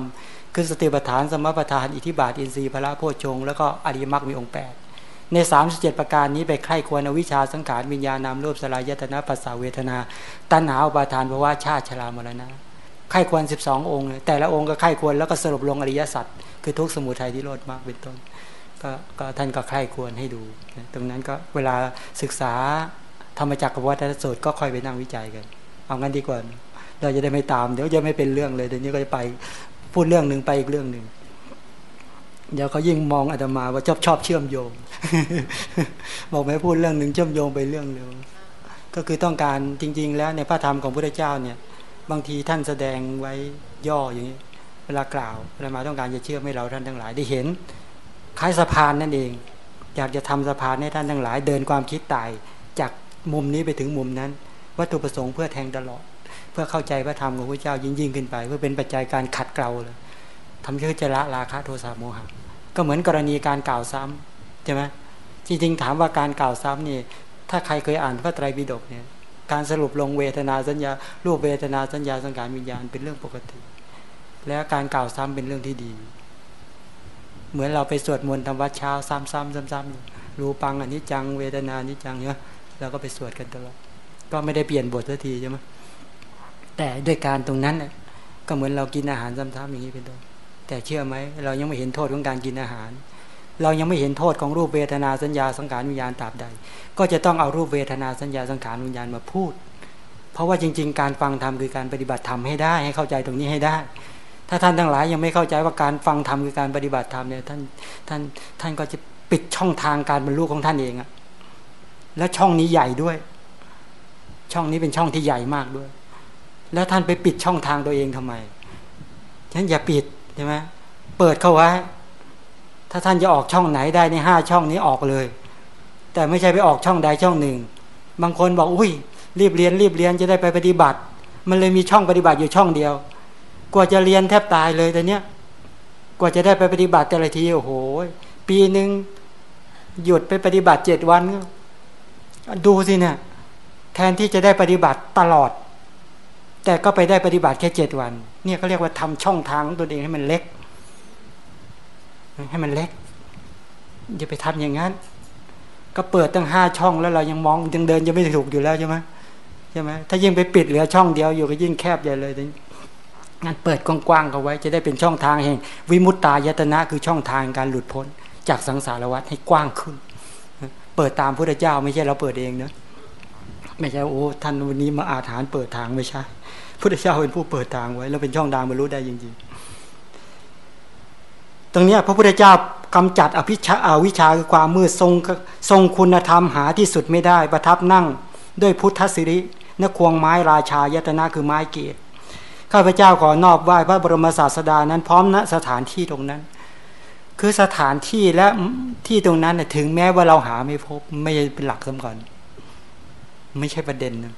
คือสติปัฏฐานสมปัฏฐานอิทิบาทอินทรีย์พระโพชงแล้วก็อริมักมีองค์แปด ในสามสิบเจ็ดประการนี้ไปใคร่ควรอวิชชาสังขารวิญญาณนามรูปสลายยตนะปัสสาเวทนา ตัณหาอุปาทานภาวะชาติชรามรณะไข้ควรสิบสององค์ แต่ละองค์ก็ไข้ควรแล้วก็สรุปลงอริยสัจคือทุกสมุทัยที่โลดมากเป็นต้นก็ก็ท่านก็ไข้ควรให้ดู ตรงนั้นก็เวลาศึกษาธรรมจักรวัฏสูตรก็ค่อยไปนั่งวิจัยกัน เอางั้นดีกว่าเราจะได้ไม่ตามเดี๋ยวจะไม่เป็นเรื่องเลยเดี๋ยวนี้ก็จะไปพูดเรื่องหนึ่งไปอีกเรื่องหนึ่ง เดี๋ยวเขายิ่งมองอาตมาว่าชอบชอบเชื่อมโยง บอกไม่พูดเรื่องหนึ่งเชื่อมโยงไปเรื่องเดียวก็คือต้องการจริง ๆ แล้วในพระธรรมของพระเจ้าเนี่ย บางทีท่านแสดงไว้ย่ออย่างนี้ เวลากล่าวอาตมาต้องการจะเชื่อให้เราท่านทั้งหลายได้เห็นคล้ายสะพานนั่นเอง อยากจะทำสะพานให้ท่านทั้งหลาย เดินความคิดตายจากมุมนี้ไปถึงมุมนั้น วัตถุประสงค์เพื่อแทงตลอด เพื่อเข้าใจพระธรรมของพระเจ้ายิ่งยิ่งขึ้นไป เพื่อเป็นปัจจัยการขัดเกลาเลยทำเพื่อจะละราคะโทสะโมหะ ก็เหมือนกรณีการกล่าวซ้ำใช่ไหมจริงๆ ถามว่าการกล่าวซ้ำนี่ ถ้าใครเคยอ่านพระไตรปิฎกเนี่ยการสรุปลงเวทนาสัญญารูปเวทนาสัญญาสังขารวิญญาณเป็นเรื่องปกติ แล้วการกล่าวซ้ำเป็นเรื่องที่ดี เหมือนเราไปสวดมนต์ทำวัดเช้าซ้ำๆซ้ำๆรูปังอันนี้จังเวทนานี้จังเนี่ยเราก็ไปสวดกันตลอดก็ไม่ได้เปลี่ยนบทสักทีใช่ไหมแต่ด้วยการตรงนั้นก็เหมือนเรากินอาหารซ้ำๆอย่างนี้เป็นต้น แต่เชื่อไหมเรายังไม่เห็นโทษของการกินอาหาร เรายังไม่เห็นโทษของรูปเวทนาสัญญาสังขารวิญญาณตราบใด ก็จะต้องเอารูปเวทนาสัญญาสังขารวิญญาณมาพูด เพราะว่าจริง ๆ การฟังธรรมคือการปฏิบัติธรรมให้ได้ให้เข้าใจตรงนี้ให้ได้ ถ้าท่านทั้งหลายยังไม่เข้าใจว่าการฟังธรรมคือการปฏิบัติธรรมเนี่ยท่านท่านท่านก็จะปิดช่องทางการบรรลุของท่านเองอะและช่องนี้ใหญ่ด้วย ช่องนี้เป็นช่องที่ใหญ่มากด้วย แล้วท่านไปปิดช่องทางตัวเองทำไมฉะนั้นอย่าปิด ใช่ไหมเปิดเข้าไว้ ถ้าท่านจะออกช่องไหนได้ในห้าช่องนี้ออกเลย แต่ไม่ใช่ไปออกช่องใดช่องหนึ่ง บางคนบอกอุ้ย รีบเรียนรีบเรียนจะได้ไปปฏิบัติ มันเลยมีช่องปฏิบัติอยู่ช่องเดียว กว่าจะเรียนแทบตายเลยแต่เนี้ยกว่าจะได้ไปปฏิบัติแต่ละทีโอ้โหปีหนึ่งหยุดไปปฏิบัติเจ็ดวัน ดูสิเนี่ยแทนที่จะได้ปฏิบัติตลอด แต่ก็ไปได้ปฏิบัติแค่เจ็ดวัน เนี่ยเขาเรียกว่าทำช่องทางตัวเองให้มันเล็ก ให้มันเล็กอย่าไปทำอย่างนั้น ก็เปิดตั้งห้าช่องแล้วเรายังมองยังเดินยังไม่ถูกอยู่แล้วใช่ไหมใช่ไหมถ้ายิ่งไปปิดเหลือช่องเดียวอยู่ก็ยิ่งแคบใหญ่เลยงั้นเปิดกว้างๆเขาไว้ จะได้เป็นช่องทางแห่ง วิมุตตายตนะคือช่องทางการหลุดพ้น จากสังสารวัฏให้กว้างขึ้น เปิดตามพระเจ้าไม่ใช่เราเปิดเองเนะ ไม่ใช่โอ้ท่านวันนี้มาอาถานเปิดทางไม่ใช่พระเจ้าเป็นผู้เปิดทางไว้ แล้วเป็นช่องทางบรรลุได้จริง ๆ ตรงนี้พระพุทธเจ้ากำจัดอภิชาอาวิชาคือความมืดทรงทรงคุณธรรมหาที่สุดไม่ได้ ประทับนั่งด้วยพุทธสิรินควงไม้ราชายตนะคือไม้เกศข้าพเจ้าขอนอบไหว้พระบรมศาสดานั้นพร้อมณสถานที่ตรงนั้น คือสถานที่และที่ตรงนั้นถึงแม้ว่าเราหาไม่พบไม่เป็นหลักสำคัญ ไม่ใช่ประเด็นนะ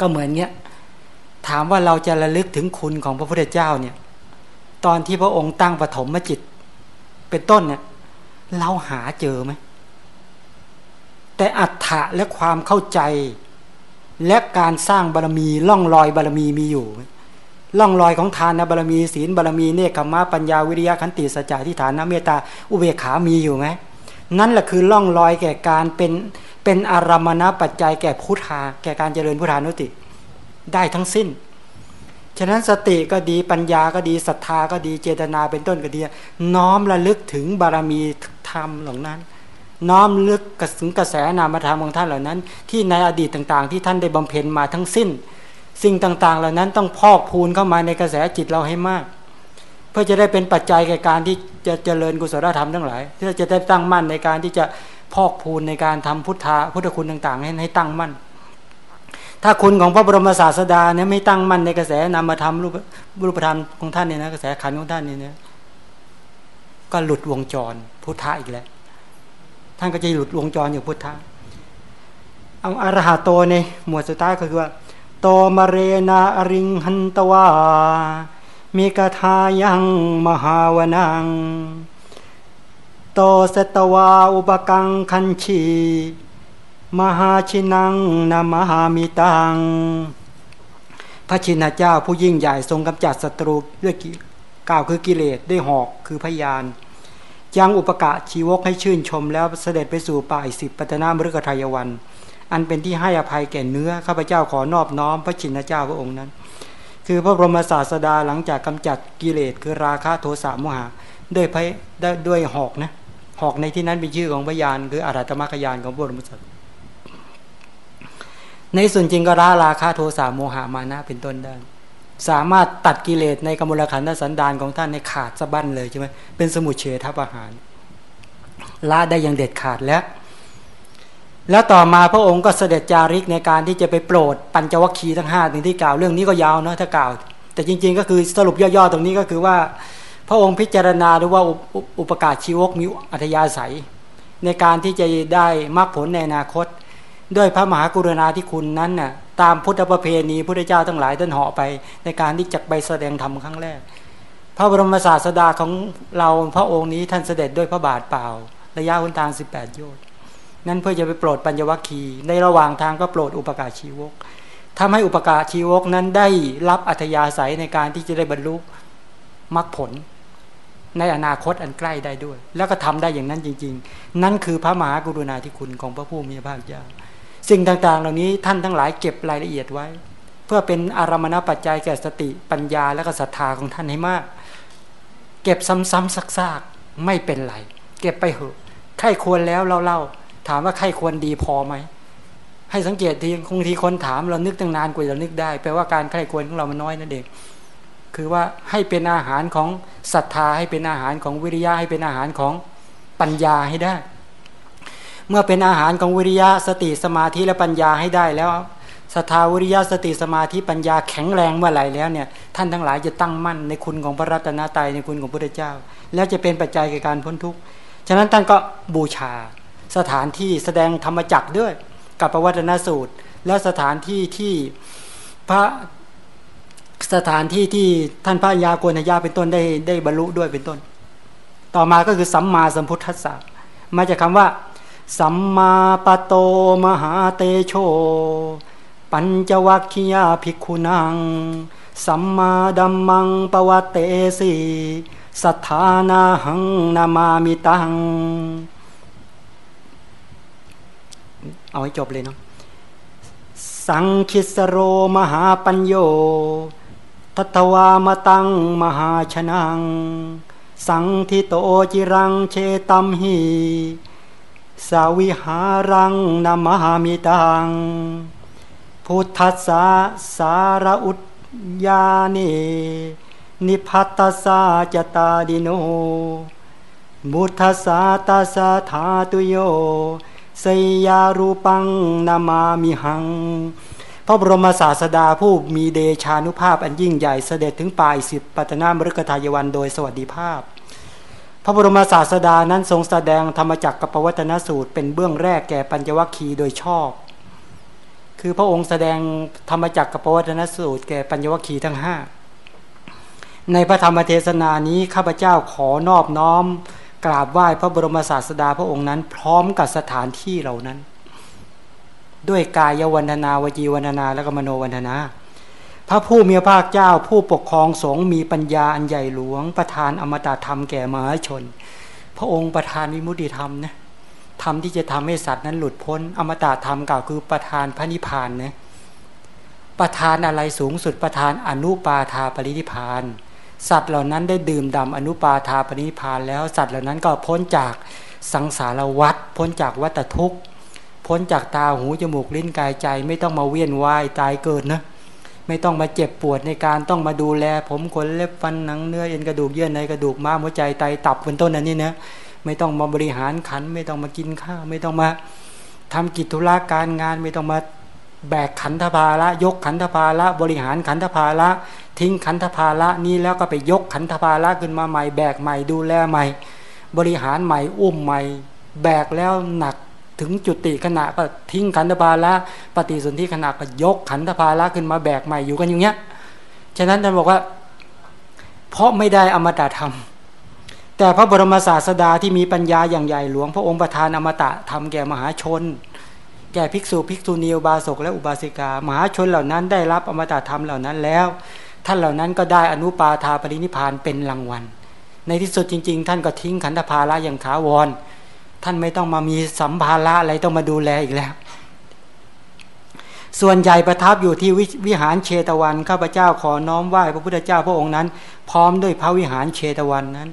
ก็เหมือนเงี้ยถามว่าเราจะระลึกถึงคุณของพระพุทธเจ้าเนี่ย ตอนที่พระองค์ตั้งปฐมจิต เป็นต้นเนี่ยเราหาเจอไหมแต่อัฏฐะและความเข้าใจ และการสร้างบารมีล่องรอยบารมีมีอยู่ล่องรอยของทานบารมีศีลบารมีเนคขมาปัญญาวิริยะขันติสัจจะทิฏฐานเมตตาอุเบกขามีอยู่ไหม นั่นแหละคือล่องรอยแก่การเป็นเป็นอารมณปัจจัยแก่พุทธาแก่การเจริญพุทธานุติ ได้ทั้งสิ้น ฉะนั้นสติก็ดีปัญญาก็ดีศรัทธาก็ดีเจตนาเป็นต้นก็ดี น้อมระลึกถึงบารมีธรรมเหล่านั้น น้อมลึกกระสึงกระแสนามธรรมของท่านเหล่านั้น ที่ในอดีตต่างๆ ที่ท่านได้บำเพ็ญมาทั้งสิ้น สิ่งต่างๆ เหล่านั้นต้องพอกพูนเข้ามาในกระแสจิตเราให้มาก เพื่อจะได้เป็นปัจจัยแก่การที่จะเจริญกุศลธรรมทั้งหลายที่จะได้ตั้งมั่นในการที่จะพอกพูนในการทำพุทธาพุทธคุณต่าง ๆ ให้ให้ตั้งมั่น ถ้าคุณของพระบรมศาสดาเนี่ยไม่ตั้งมั่นในกระแสนามธรรมรูปรูปธรรมของท่านเนี่ยนะกระแสขันของท่านเนี่ยก็หลุดวงจรพุทธะอีกแล้วท่านก็จะหลุดวงจรอยู่พุทธะเอาอารหาโตในหมวดสุดท้ายก็คือว่าโตมาเรนาอริงหันตวา มีกทายังมหาวนัง โตเสตวาอุปกังคันชีมหาชินังนามหามิตัง พระชินเจ้าผู้ยิ่งใหญ่ทรงกำจัดศัตรูด้วยกล่าวคือกิเลสด้วยหอกคือพยานยังอุปกะชีวกให้ชื่นชมแล้วเสด็จไปสู่ป่าอิสิปัตนามฤกทายวัน อันเป็นที่ให้อภัยแก่เนื้อข้าพเจ้าขอนอบน้อมพระชินเจ้าพระองค์นั้น คือพระบรมศาสดาหลังจากกำจัดกิเลสคือราคะโทสะโมหะด้วยพด้วยหอกนะหอกในที่นั้นเป็นชื่อของพยานคืออารัตมรรคยานของพระบรมศาสดาในส่วนจริงก็ละราคาโทสะโมหามานะเป็นต้นได้สามารถตัดกิเลสในกมลขันธสันดานของท่านในขาดสะบั้นเลยใช่ไหมเป็นสมุทเฉทประหารละได้อย่างเด็ดขาดแล้ว แล้วต่อมาพระองค์ก็เสด็จจาริกในการที่จะไปโปรดปัญจวัคคีย์ทั้งห้าถึงที่กล่าวเรื่องนี้ก็ยาวเนาะถ้ากล่าว แต่จริง ๆ ก็คือสรุปย่อๆตรงนี้ก็คือว่า พระองค์พิจารณาดูว่าอุปการชีวกมีอัธยาศัย ในการที่จะได้มรรคผลในอนาคต ด้วยพระมหากรุณาธิคุณนั้นน่ะตามพุทธประเพณีพุทธเจ้าทั้งหลายท่านเหาะไป ในการที่จะไปแสดงธรรมครั้งแรก พระบรมศาสดาของเราพระองค์นี้ท่านเสด็จด้วยพระบาทเปล่า ระยะหนทาง 18 โยชน์ นั้นเพื่อจะไปโปรดปัญญวัคคีในระหว่างทางก็โปรดอุปการชีวกทำให้อุปการชีวกนั้นได้รับอัธยาศัยในการที่จะได้บรรลุมรรคผล ในอนาคตอันใกล้ได้ด้วย แล้วก็ทำได้อย่างนั้นจริง ๆ นั่นคือพระมหากรุณาธิคุณของพระผู้มีพระภาคเจ้าสิ่งต่างๆ เหล่านี้ท่านทั้งหลายเก็บรายละเอียดไว้ เพื่อเป็นอารมณปัจจัยแก่สติปัญญาและก็ศรัทธาของท่านให้มาก เก็บซ้ำๆซักๆไม่เป็นไร เก็บไปเหอะใครควรแล้วเราเล่า ถามว่าใครควรดีพอไหม ให้สังเกตทีคงทีคนถามเรานึกตั้งนานกว่าจะนึกได้ แปลว่าการใครควรของเรามันน้อยนั่นเองคือว่าให้เป็นอาหารของศรัทธาให้เป็นอาหารของวิริยะให้เป็นอาหารของปัญญาให้ได้ เมื่อเป็นอาหารของวิริยะสติสมาธิและปัญญาให้ได้แล้วศรัทธาวิริยะสติสมาธิปัญญาแข็งแรงเมื่อไหร่แล้วเนี่ยท่านทั้งหลายจะตั้งมั่นในคุณของพระรัตนตรัยในคุณของพระเจ้า แล้วจะเป็นปัจจัยแก่การพ้นทุกข์ฉะนั้นท่านก็บูชา สถานที่แสดงธรรมจักด้วย กับประวัตินสูตร และสถานที่ที่พระสถานที่ที่ท่านพระยาโกนยาเป็นต้นได้ได้บรรลุด้วยเป็นต้น ต่อมาก็คือสัมมาสัมพุทธัสสะมาจากคำว่า สัมมาปโตมหาเตโช ปัญจวัคคียาภิกขุนัง สัมมาดัมมังปวัตเตสีสัทธานาหังนามามิตัง เอาให้จบเลยเนาะสังคิสโรมหาปัญโยทัตวามตังมหาชนัง สังทิโตจิรังเชตัมหีสาวิหารังนามหามิตัง พุทธัสสะสารอุตยาเนนิพัตสาจตาดิโนบุทสาตาสาธาตุโย สยารูปังนามามิหัง พระบรมศาสดาผู้มีเดชานุภาพอันยิ่งใหญ่เสด็จถึงปลายสิบปัตนามฤกทายวันโดยสวัสดิภาพ พระบรมศาสดานั้นทรงแสดงธรรมจักรกับปวัตนสูตร เป็นเบื้องแรกแก่ปัญจวัคคีโดยชอบ คือพระองค์แสดงธรรมจักรกับปวัตนสูตร แก่ปัญจวัคคีทั้งห้าในพระธรรมเทศนานี้ข้าพเจ้าขอนอบน้อม กราบไหว้พระบรมศาสดาพระองค์นั้น พร้อมกับสถานที่เหล่านั้น ด้วยกายวันธนาวจีวันธนาและก็มโนวันธนา พระผู้มีพระภาคเจ้าผู้ปกครองสงฆ์มีปัญญาอันใหญ่หลวง ประทานอมตะธรรมแก่มหาชน พระองค์ประทานวิมุติธรรมนะธรรมที่จะทำให้สัตว์นั้นหลุดพ้น อมตะธรรมกล่าวคือประทานพระนิพพานนะประทานอะไรสูงสุดประทานอนุปาทาปรินิพาน สัตว์เหล่านั้นได้ดื่มด่าอนุปาทาปรินิพานแล้วสัตว์เหล่านั้นก็พ้นจากสังสารวัฏพ้นจากวัฏทุกข์ พ้นจากตาหูจมูกลิ้นกายใจ ไม่ต้องมาเวียนว่ายตายเกิดนะไม่ต้องมาเจ็บปวดในการต้องมาดูแล ผมขนเล็บฟันหนังเนื้อเอ็นกระดูกเยื่อในกระดูกม้ามหัวใจไตตับเป็นต้นนั้นนี่นะไม่ต้องมาบริหารขัน ไม่ต้องมากินข้าวไม่ต้องมาทำกิจธุระการงาน ไม่ต้องมา แบกขันธภาระยกขันธภาระบริหารขันธภาระทิ้งขันธภาระนี้แล้วก็ไปยกขันธภาระขึ้นมาใหม่แบกใหม่ดูแลใหม่ บริหารใหม่อุ้มใหม่ แบกแล้วหนักถึงจุติขณะก็ทิ้งขันธภาระปฏิสนธิขณะก็ยกขันธภาระขึ้นมาแบกใหม่อยู่กันอย่างเงี้ยฉะนั้นท่านบอกว่า เพราะไม่ได้อมตะธรรม แต่พระบรมศาสดาที่มีปัญญาอย่างใหญ่หลวง พระองค์ประทานอมตะธรรมแก่มหาชน แก่ภิกษุภิกษุณีอุบาสกและอุบาสิกา มหาชนเหล่านั้นได้รับอมตะธรรมเหล่านั้นแล้ว ท่านเหล่านั้นก็ได้อนุปาทาปรินิพานเป็นรางวัล ในที่สุดจริง ๆ ท่านก็ทิ้งขันธภาระอย่างขาวร ท่านไม่ต้องมามีสัมภาระอะไรต้องมาดูแลอีกแล้ว ส่วนใหญ่ประทับอยู่ที่วิหารเชตวันข้าพเจ้าขอน้อมไหว้พระพุทธเจ้าพระองค์นั้น พร้อมด้วยพระวิหารเชตวันนั้น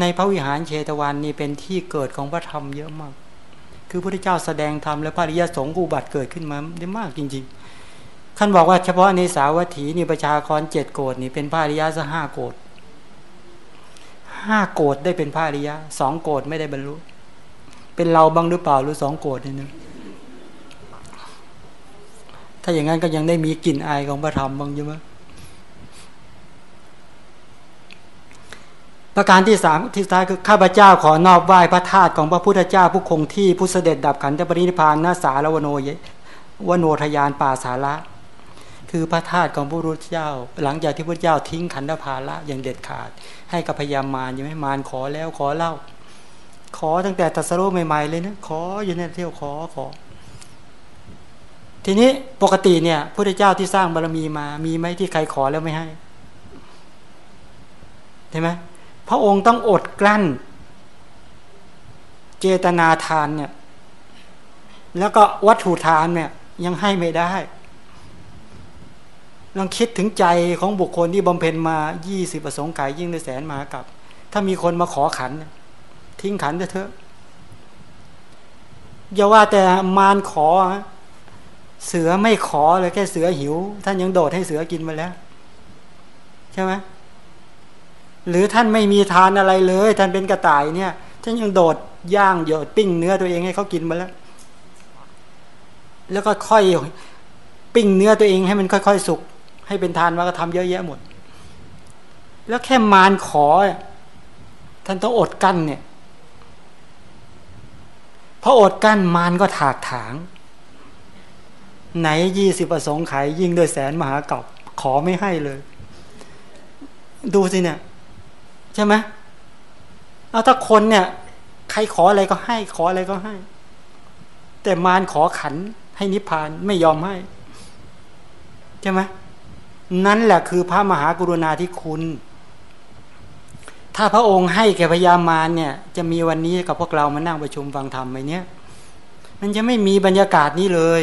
ในพระวิหารเชตวันนี้เป็นที่เกิดของพระธรรมเยอะมาก คือพระพุทธเจ้าแสดงธรรมและพระริยสงฆ์อุบัติเกิดขึ้นมาได้มากจริงๆท่านบอกว่าเฉพาะในสาวัตถีนี่ประชากรเจ็ดโกดนี่เป็นพระริยะซะห้าโกดห้าโกดได้เป็นพระริยะสองโกดไม่ได้บรรลุ เป็นเราบ้างหรือเปล่าหรือสองโกรธเนี่นะถ้าอย่างนั้นก็ยังได้มีกลิ่นอายของพระธรรมบ้างใช่ไห ประการที่สามที่ท้ายคือข้าพเจ้าขอนอบไหว้พระธาตุของพระพุทธเจ้าผู้คงที่ผู้เสด็จดับขันธปรินิพานนาสารวโนยวโนทยานป่าสาระคือพระธาตุของพระพุทธเจ้า หลังจากที่พระเจ้าทิ้งขันธภาระอย่างเด็ดขาด ให้กับพยามารยังไม่มารขอแล้วขอเล่า ขอตั้งแต่ตัสรู้ใหม่ๆเลยนะขออยู่ในเที่ยวขอขอ ทีนี้ปกติเนี่ยพระเจ้าที่สร้างบารมีมา มีไหมที่ใครขอแล้วไม่ให้ใช่ไหม พระองค์ต้องอดกลั้น เจตนาทานเนี่ย แล้วก็วัตถุทานเนี่ย ยังให้ไม่ได้ลองคิดถึงใจของบุคคลที่บำเพ็ญมายี่สิบประสงค์กายยิ่งในแสนมากับ ถ้ามีคนมาขอขัน ทิ้งขันเถอะอย่าว่าแต่มารขอ เสือไม่ขอเลยแค่เสือหิว ท่านยังโดดให้เสือกินมาแล้ว ใช่ไหม หรือท่านไม่มีทานอะไรเลย ท่านเป็นกระต่ายเนี่ยท่านยังโดดย่างโยดปิ้งเนื้อตัวเองให้เขากินมาแล้ว แล้วก็ค่อยปิ้งเนื้อตัวเองให้มันค่อย ๆ สุกให้เป็นทานมาก็ทำเยอะแยะหมด แล้วแค่มารขอ ท่านต้องอดกั้นเนี่ยพราะอดกั้นมารก็ถากถาง ไหนยี่สิบประสงค์ไขยิ่งด้วยแสนมหากับขอไม่ให้เลย ดูสิเนี่ย ใช่ไหมเอาถ้าคนเนี่ย ใครขออะไรก็ให้ ขออะไรก็ให้ แต่มารขอขันให้นิพพานไม่ยอมให้ ใช่ไหมนั่นแหละคือพระมหากรุณาธิคุณ ถ้าพระองค์ให้แก่พญามารเนี่ย จะมีวันนี้กับพวกเรามานั่งประชุมฟังธรรมไหมเนี่ย มันจะไม่มีบรรยากาศนี้เลย